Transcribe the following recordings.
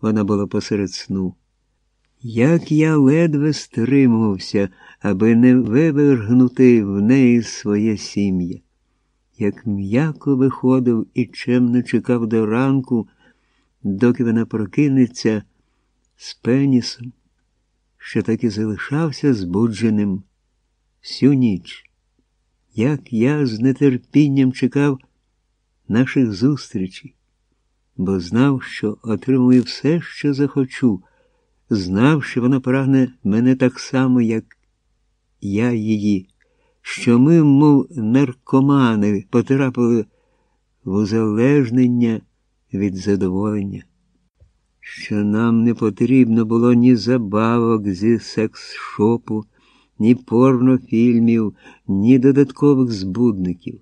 Вона була посеред сну. Як я ледве стримувався, аби не вивергнути в неї своє сім'я, як м'яко виходив і чемно чекав до ранку, доки вона прокинеться з пенісом, що так і залишався збудженим всю ніч. Як я з нетерпінням чекав наших зустрічей, бо знав, що отримую все, що захочу, знав, що вона прагне мене так само, як я її, що ми, мов наркомани, потрапили в узалежнення від задоволення, що нам не потрібно було ні забавок зі секс-шопу, ні порнофільмів, ні додаткових збудників.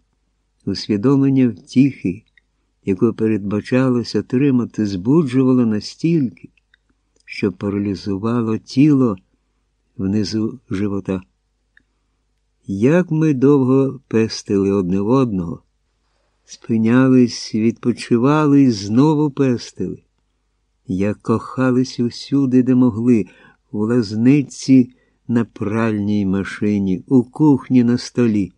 Усвідомлення втіхи, яку передбачалось отримати, збуджувало настільки, що паралізувало тіло внизу живота. Як ми довго пестили одне одного, спинялись, відпочивали і знову пестили, як кохались усюди, де могли, у лазниці на пральній машині, у кухні на столі,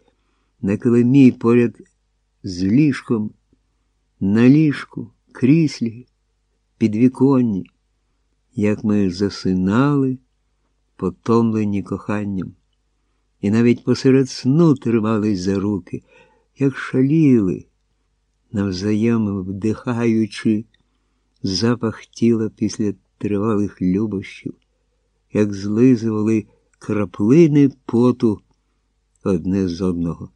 на килимі поряд з ліжком, на ліжку, кріслі, підвіконні, як ми засинали, потомлені коханням, і навіть посеред сну тримались за руки, як шаліли, навзаєм вдихаючи запах тіла після тривалих любощів, як злизували краплини поту одне з одного.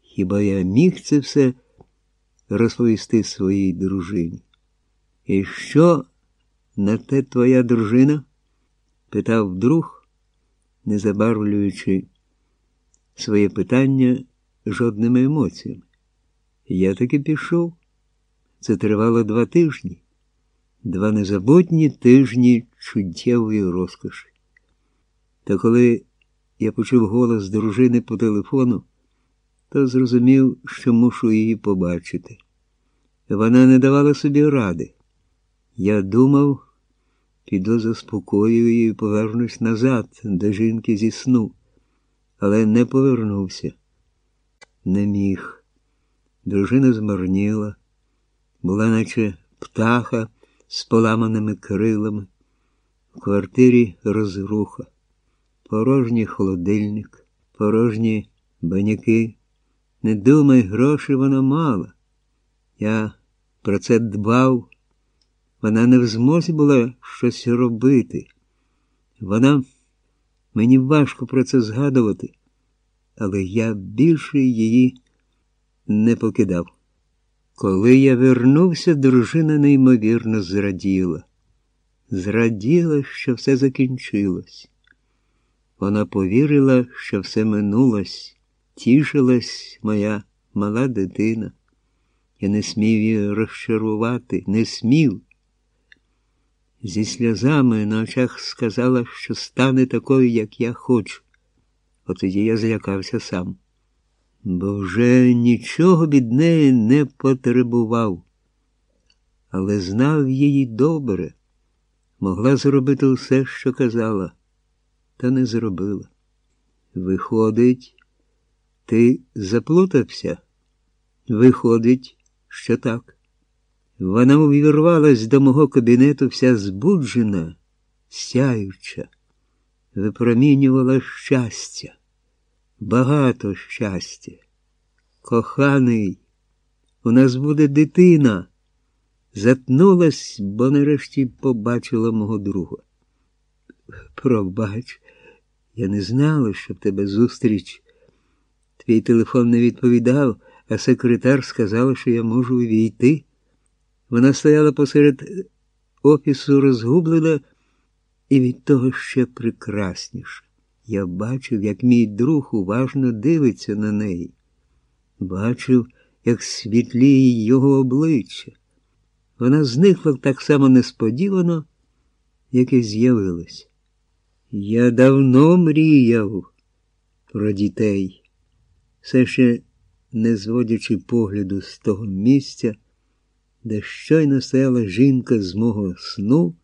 Хіба я міг це все розповісти своїй дружині? І що на те твоя дружина? питав друг, не забарвлюючи своє питання жодними емоціями. Я таки пішов. Це тривало два тижні, два незабутні тижні чуттєвої розкоші. Та коли я почув голос дружини по телефону, то зрозумів, що мушу її побачити. Вона не давала собі ради. Я думав, піду заспокою і повернусь назад до жінки зі сну, але не повернувся. Не міг. Дружина змарніла, була, наче птаха з поламаними крилами, в квартирі розруха, порожній холодильник, порожні баняки. Не думай, гроші вона мала. Я про це дбав. Вона не в змозі була щось робити. Вона мені важко про це згадувати, але я більше її не покидав. Коли я вернувся, дружина неймовірно зраділа. Зраділа, що все закінчилось. Вона повірила, що все минулось, тішилась моя мала дитина. Я не смів її розчарувати, не смів. Зі сльозами на очах сказала, що стане такою, як я хочу. От тоді я злякався сам, бо вже нічого від неї не потребував, але знав її добре, могла зробити все, що казала, та не зробила. Виходить, ти заплутався? Виходить, що так. Вона увірвалась до мого кабінету вся збуджена, сяюча, випромінювала щастя, багато щастя. Коханий, у нас буде дитина. Затнулась, бо нарешті побачила мого друга. Пробач, я не знала, що в тебе зустріч. Твій телефон не відповідав, а секретар сказала, що я можу увійти. Вона стояла посеред офісу розгублена і від того ще прекрасніше. Я бачив, як мій друг уважно дивиться на неї. Бачив, як світліє його обличчя. Вона зникла так само несподівано, як і з'явилась. Я давно мріяв про дітей, все ще не зводячи погляду з того місця де щойно стояла жінка з мого сну.